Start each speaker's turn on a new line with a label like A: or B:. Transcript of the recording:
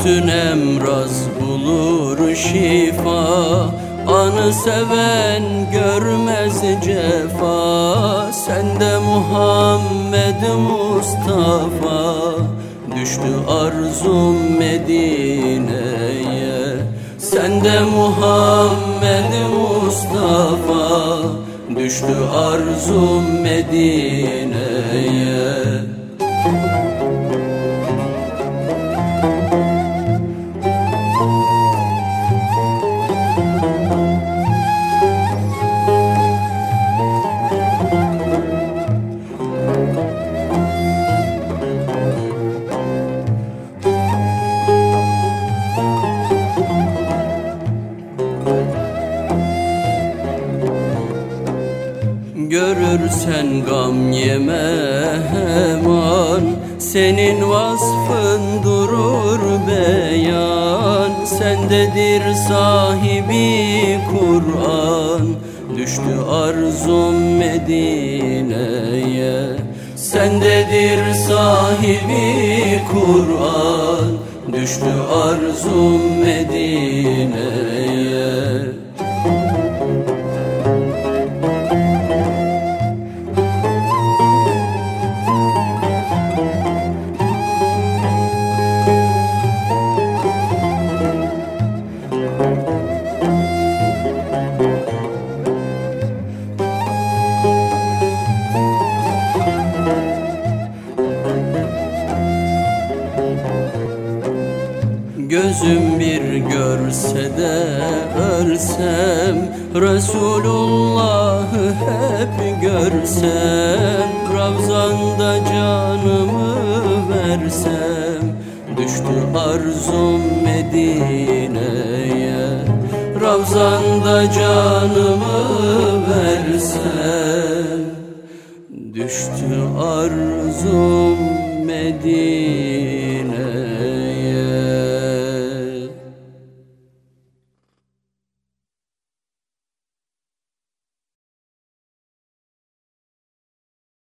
A: Bütün emraz bulur şifa Anı seven görmez cefa. Sende Muhammed Mustafa Düştü arzum Medine'ye. Sende Muhammed Mustafa Düştü arzum Medine'ye Görürsen gam yeme hemen. Senin vasfın durur beyan. Sendedir sahibi Kur'an. Düştü arzum Medine'ye. Sendedir sahibi Kur'an. Düştü arzum Medine'ye Gözüm bir görse de ölsem Resulullah'ı hep görsem Ravzanda canımı versem Düştü arzum Medine'ye Ravzanda canımı versem Düştü arzum Medine'ye